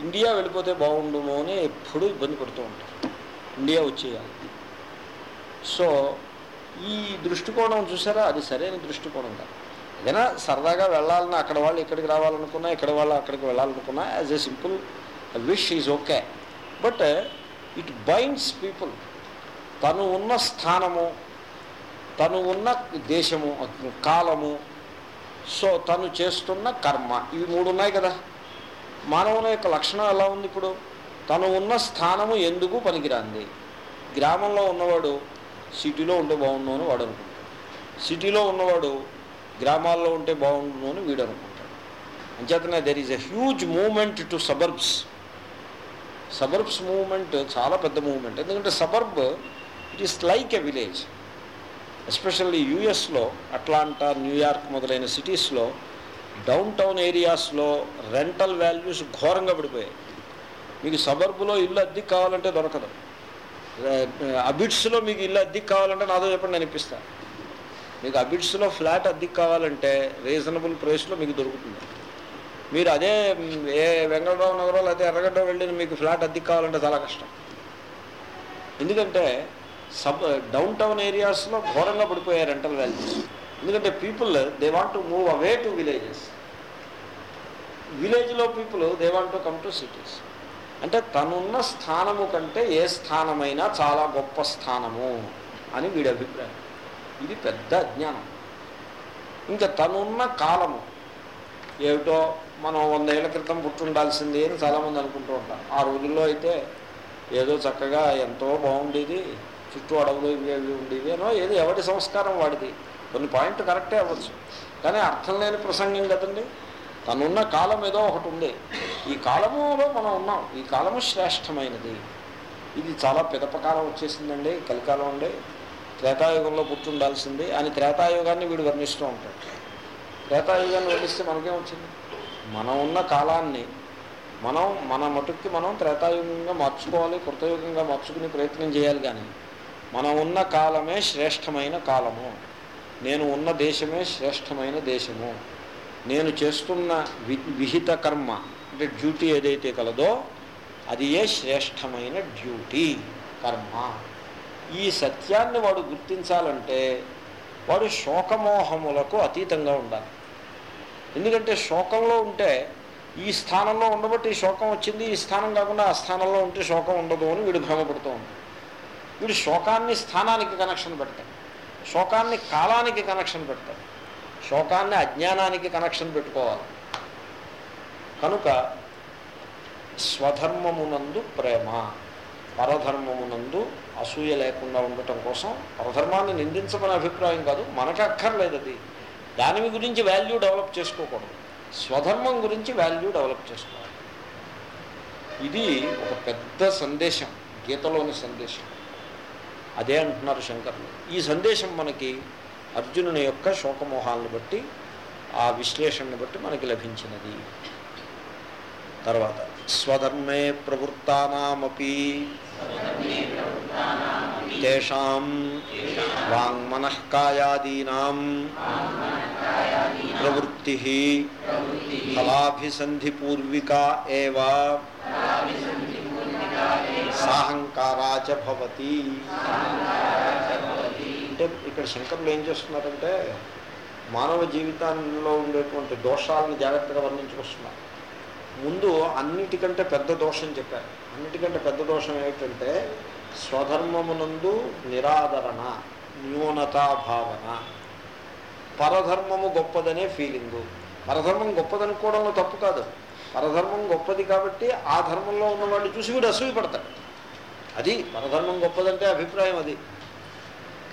ఇండియా వెళ్ళిపోతే బాగుండుమో అని ఎప్పుడూ ఇబ్బంది పడుతూ ఉంటారు ఇండియా వచ్చేయాలి సో ఈ దృష్టికోణం చూసారా అది సరైన దృష్టికోణం కాదు ఏదైనా సరదాగా వెళ్ళాలన్నా అక్కడ వాళ్ళు ఇక్కడికి రావాలనుకున్నా ఇక్కడ వాళ్ళు అక్కడికి వెళ్ళాలనుకున్నా as a simple wish is okay but it binds people తను ఉన్న స్థానము తను ఉన్న దేశము కాలము సో తను చేస్తున్న కర్మ ఇవి మూడు ఉన్నాయి కదా మానవుని యొక్క లక్షణం ఎలా ఉంది ఇప్పుడు తను ఉన్న స్థానము ఎందుకు పనికిరాంది గ్రామంలో ఉన్నవాడు సిటీలో ఉంటే బాగుండు అని వాడు అనుకుంటాడు సిటీలో ఉన్నవాడు గ్రామాల్లో ఉంటే బాగుండు అని వీడు అనుకుంటాడు అంచేతనే there is a huge movement to suburbs suburbs movement చాలా పెద్ద మూమెంట్ ఎందుకంటే suburb it is like a village especially యూఎస్లో అట్లాంటా న్యూయార్క్ మొదలైన సిటీస్లో డౌన్ టౌన్ ఏరియాస్లో రెంటల్ వాల్యూస్ ఘోరంగా పడిపోయాయి మీకు సబర్బులో ఇల్లు అద్దెకి కావాలంటే దొరకదు అబిడ్స్లో మీకు ఇల్లు అద్దెకి కావాలంటే నాతో చెప్పండి నేను ఇప్పిస్తాను మీకు అబిడ్స్లో ఫ్లాట్ అద్దెకి కావాలంటే రీజనబుల్ ప్రైస్లో మీకు దొరుకుతుంది మీరు అదే ఏ వెంకటరావు నగరం లేకపోతే ఎర్రగడ్డ వెళ్ళిన మీకు ఫ్లాట్ అద్దెకి కావాలంటే చాలా కష్టం ఎందుకంటే సబ్ డౌన్ టౌన్ ఏరియాస్లో ఘోరంగా పడిపోయాయి రెంటల్ వాల్యూస్ ఎందుకంటే people they want to move away to villages విలేజ్లో people they want to come to cities అంటే తనున్న స్థానము కంటే ఏ స్థానమైనా చాలా గొప్ప స్థానము అని వీడి అభిప్రాయం ఇది పెద్ద అజ్ఞానం ఇంకా తనున్న కాలము ఏమిటో మనం వందేళ్ల క్రితం పుట్టుండాల్సింది అని చాలామంది అనుకుంటూ ఉంటారు ఆ రోజుల్లో అయితే ఏదో చక్కగా ఎంతో బాగుండేది చుట్టూ అడవులు ఇవి అవి ఉండేవి అనో ఏదో ఎవరి సంస్కారం వాడిది కొన్ని పాయింట్ కరెక్టే అవ్వచ్చు కానీ అర్థం లేని ప్రసంగం కదండి తనున్న కాలం ఏదో ఒకటి ఉంది ఈ కాలములో మనం ఉన్నాం ఈ కాలము శ్రేష్టమైనది ఇది చాలా పిదపకాలం వచ్చేసిందండి కలికాలం అండి త్రేతాయుగంలో ఉండాల్సింది అని త్రేతాయుగాన్ని వీడు వర్ణిస్తూ ఉంటాడు త్రేతాయుగాన్ని వర్ణిస్తే మనకేమొచ్చింది మనం ఉన్న కాలాన్ని మనం మన మటుక్కి మనం త్రేతాయుగంగా మార్చుకోవాలి కృతయుగంగా మార్చుకునే ప్రయత్నం చేయాలి కానీ మనం ఉన్న కాలమే శ్రేష్టమైన కాలము నేను ఉన్న దేశమే శ్రేష్టమైన దేశము నేను చేస్తున్న విహిత కర్మ అంటే డ్యూటీ ఏదైతే కలదో అది ఏ శ్రేష్టమైన డ్యూటీ కర్మ ఈ సత్యాన్ని వాడు గుర్తించాలంటే వాడు శోకమోహములకు అతీతంగా ఉండాలి ఎందుకంటే శోకంలో ఉంటే ఈ స్థానంలో ఉండబట్టి ఈ శోకం వచ్చింది ఈ స్థానం కాకుండా ఆ స్థానంలో ఉంటే శోకం ఉండదు అని వీడు భ్రమపడుతూ ఉంటాడు వీడు శోకాన్ని స్థానానికి కనెక్షన్ పెడతాడు శోకాన్ని కాలానికి కనెక్షన్ పెడతాడు శోకాన్ని అజ్ఞానానికి కనెక్షన్ పెట్టుకోవాలి కనుక స్వధర్మమునందు ప్రేమ పరధర్మమునందు అసూయ లేకుండా ఉండటం కోసం పరధర్మాన్ని నిందించమని అభిప్రాయం కాదు మనకు అక్కర్లేదు అది దాని గురించి వాల్యూ డెవలప్ చేసుకోకూడదు స్వధర్మం గురించి వాల్యూ డెవలప్ చేసుకోవాలి ఇది ఒక పెద్ద సందేశం గీతలోని సందేశం అదే అంటున్నారు శంకర్లు ఈ సందేశం మనకి అర్జునుని యొక్క శోకమోహాలను బట్టి ఆ విశ్లేషణను బట్టి మనకి లభించినది తర్వాత స్వధర్మే ప్రవృత్తానామీ తేషాం వాంగ్మనఃకాయాదీనా ప్రవృత్తి ఫలాభిసంధిపూర్వికా ఏవా సాహంకారా చవతి అంటే ఇక్కడ శంకర్లు ఏం చేస్తున్నారంటే మానవ జీవితంలో ఉండేటువంటి దోషాలను జాగ్రత్తగా వర్ణించుకొస్తున్నారు ముందు అన్నిటికంటే పెద్ద దోషం చెప్పారు అన్నిటికంటే పెద్ద దోషం ఏమిటంటే స్వధర్మమునందు నిరాదరణ న్యూనతాభావన పరధర్మము గొప్పదనే ఫీలింగు పరధర్మం గొప్పదనుకోవడంలో తప్పు కాదు పరధర్మం గొప్పది కాబట్టి ఆ ధర్మంలో ఉన్నవాడిని చూసి వీడు అసూయపడతాడు అది పరధర్మం గొప్పదంటే అభిప్రాయం అది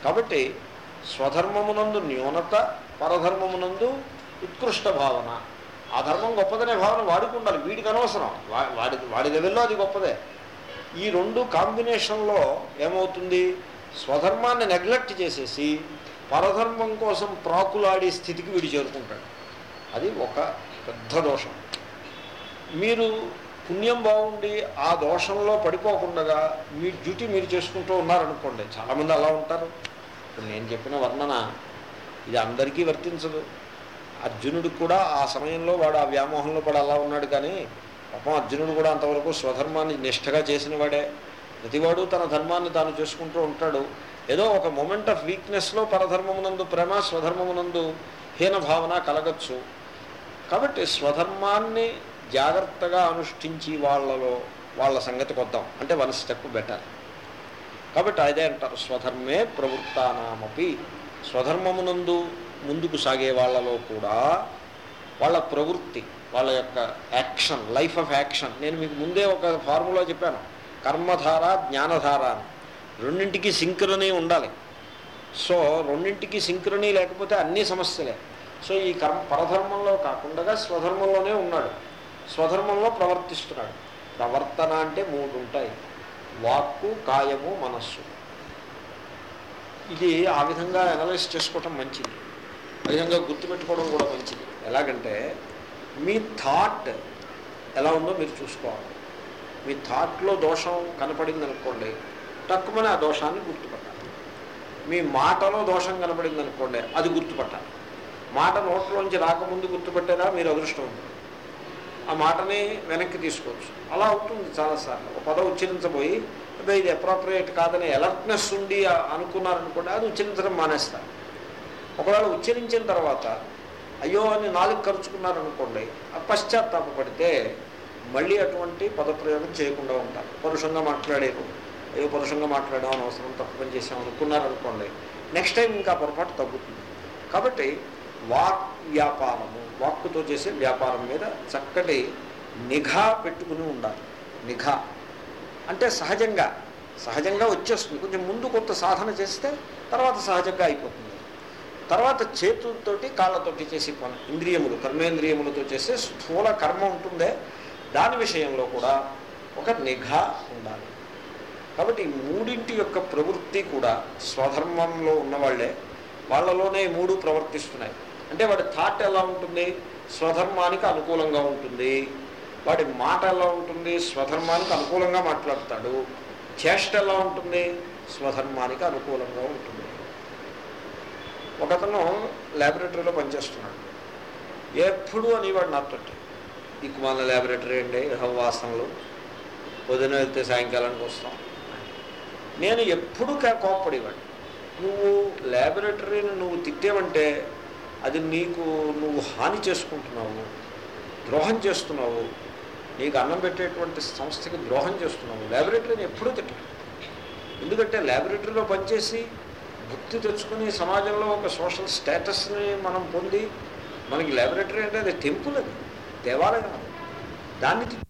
కాబట్టి స్వధర్మమునందు న్యూనత పరధర్మమునందు ఉత్కృష్ట భావన ఆ ధర్మం గొప్పదనే భావన వాడికి ఉండాలి వీడికి అనవసరం వాడి వాడి లెవెల్లో అది గొప్పదే ఈ రెండు కాంబినేషన్లో ఏమవుతుంది స్వధర్మాన్ని నెగ్లెక్ట్ చేసేసి పరధర్మం కోసం ప్రాకులాడే స్థితికి వీడు చేరుకుంటాడు అది ఒక పెద్ద దోషం మీరు పుణ్యం బాగుండి ఆ దోషంలో పడిపోకుండగా మీ డ్యూటీ మీరు చేసుకుంటూ ఉన్నారనుకోండి చాలామంది అలా ఉంటారు ఇప్పుడు నేను చెప్పిన వర్ణన ఇది అందరికీ వర్తించదు అర్జునుడు కూడా ఆ సమయంలో వాడు ఆ వ్యామోహంలో కూడా అలా ఉన్నాడు కానీ పాపం అర్జునుడు కూడా అంతవరకు స్వధర్మాన్ని నిష్ఠగా చేసిన వాడే ప్రతివాడు తన ధర్మాన్ని తాను చేసుకుంటూ ఉంటాడు ఏదో ఒక మూమెంట్ ఆఫ్ వీక్నెస్లో పరధర్మమునందు ప్రేమ స్వధర్మమునందు హీన భావన కలగచ్చు కాబట్టి స్వధర్మాన్ని జాగ్రత్తగా అనుష్ఠించి వాళ్ళలో వాళ్ళ సంగతి కొద్దాం అంటే వన్ స్టెప్ బెటర్ కాబట్టి అదే అంటారు స్వధర్మే ప్రవృత్తానామపి స్వధర్మమునందు ముందుకు సాగే వాళ్ళలో కూడా వాళ్ళ ప్రవృత్తి వాళ్ళ యొక్క యాక్షన్ లైఫ్ ఆఫ్ యాక్షన్ నేను మీకు ముందే ఒక ఫార్ములా చెప్పాను కర్మధార జ్ఞానధార అని రెండింటికి సింక్రనీ ఉండాలి సో రెండింటికి సింక్రనీ లేకపోతే అన్నీ సమస్యలే సో ఈ కర్మ పరధర్మంలో కాకుండా స్వధర్మంలోనే ఉన్నాడు స్వధర్మంలో ప్రవర్తిస్తున్నాడు ప్రవర్తన అంటే మూడు ఉంటాయి వాక్కు కాయము మనస్సు ఇది ఆ విధంగా అనలైజ్ చేసుకోవటం మంచిది ఆ విధంగా గుర్తుపెట్టుకోవడం కూడా మంచిది ఎలాగంటే మీ థాట్ ఎలా ఉందో మీరు చూసుకోవాలి మీ థాట్లో దోషం కనపడింది అనుకోండి తక్కువనే ఆ దోషాన్ని గుర్తుపట్టాలి మీ మాటలో దోషం కనపడింది అనుకోండి అది గుర్తుపట్టాలి మాట నోట్లోంచి రాకముందు గుర్తుపెట్టేదా మీరు అదృష్టం ఉంటుంది ఆ మాటని వెనక్కి తీసుకోవచ్చు అలా ఉంటుంది చాలాసార్లు ఒక పదం ఉచ్చరించబోయి అదే ఇది అప్రాప్రియేట్ కాదని అలర్ట్నెస్ ఉండి అనుకున్నారనుకోండి అది ఉచ్చరించడం మానేస్తారు ఒకవేళ ఉచ్చరించిన తర్వాత అయ్యో అని నాలుగు ఖర్చుకున్నారనుకోండి పశ్చాత్తాపడితే మళ్ళీ అటువంటి పదప్రయోగం చేయకుండా ఉంటారు పరుషంగా మాట్లాడేరు అయ్యో పరుషంగా మాట్లాడడం అనవసరం తప్పు పని చేసాం అనుకున్నారనుకోండి నెక్స్ట్ టైం ఇంకా పొరపాటు తగ్గుతుంది కాబట్టి వాక్ వ్యాపారము వాక్కుతో చేసే వ్యాపారం మీద చక్కటి నిఘా పెట్టుకుని ఉండాలి నిఘా అంటే సహజంగా సహజంగా వచ్చేస్తుంది కొంచెం ముందు కొంత సాధన చేస్తే తర్వాత సహజంగా అయిపోతుంది తర్వాత చేతులతోటి కాళ్ళతోటి చేసే పని ఇంద్రియములు కర్మేంద్రియములతో చేసే స్థూల కర్మ ఉంటుందే దాని విషయంలో కూడా ఒక నిఘా ఉండాలి కాబట్టి ఈ మూడింటి యొక్క ప్రవృత్తి కూడా స్వధర్మంలో ఉన్నవాళ్లే వాళ్ళలోనే మూడు ప్రవర్తిస్తున్నాయి అంటే వాడి థాట్ ఎలా ఉంటుంది స్వధర్మానికి అనుకూలంగా ఉంటుంది వాడి మాట ఎలా ఉంటుంది స్వధర్మానికి అనుకూలంగా మాట్లాడతాడు చేష్ట ఎలా ఉంటుంది స్వధర్మానికి అనుకూలంగా ఉంటుంది ఒకతను ల్యాబొరేటరీలో పనిచేస్తున్నాడు ఎప్పుడు అని వాడు నాతో ఈ కుమార్ ల్యాబొరేటరీ అండి హవాసనలు పొద్దున వెళ్తే సాయంకాలానికి వస్తాం నేను ఎప్పుడు కోపడేవాడు నువ్వు ల్యాబొరేటరీని నువ్వు తిట్టేవంటే అది నీకు నువ్వు హాని చేసుకుంటున్నావు ద్రోహం చేస్తున్నావు నీకు అన్నం పెట్టేటువంటి సంస్థకి ద్రోహం చేస్తున్నావు ల్యాబొరేటరీని ఎప్పుడూ తిట్టాను ఎందుకంటే ల్యాబొరేటరీలో పనిచేసి భుక్తి తెచ్చుకుని సమాజంలో ఒక సోషల్ స్టేటస్ని మనం పొంది మనకి ల్యాబొరేటరీ అంటే అది టెంపుల్ అది దేవాలయం దాన్ని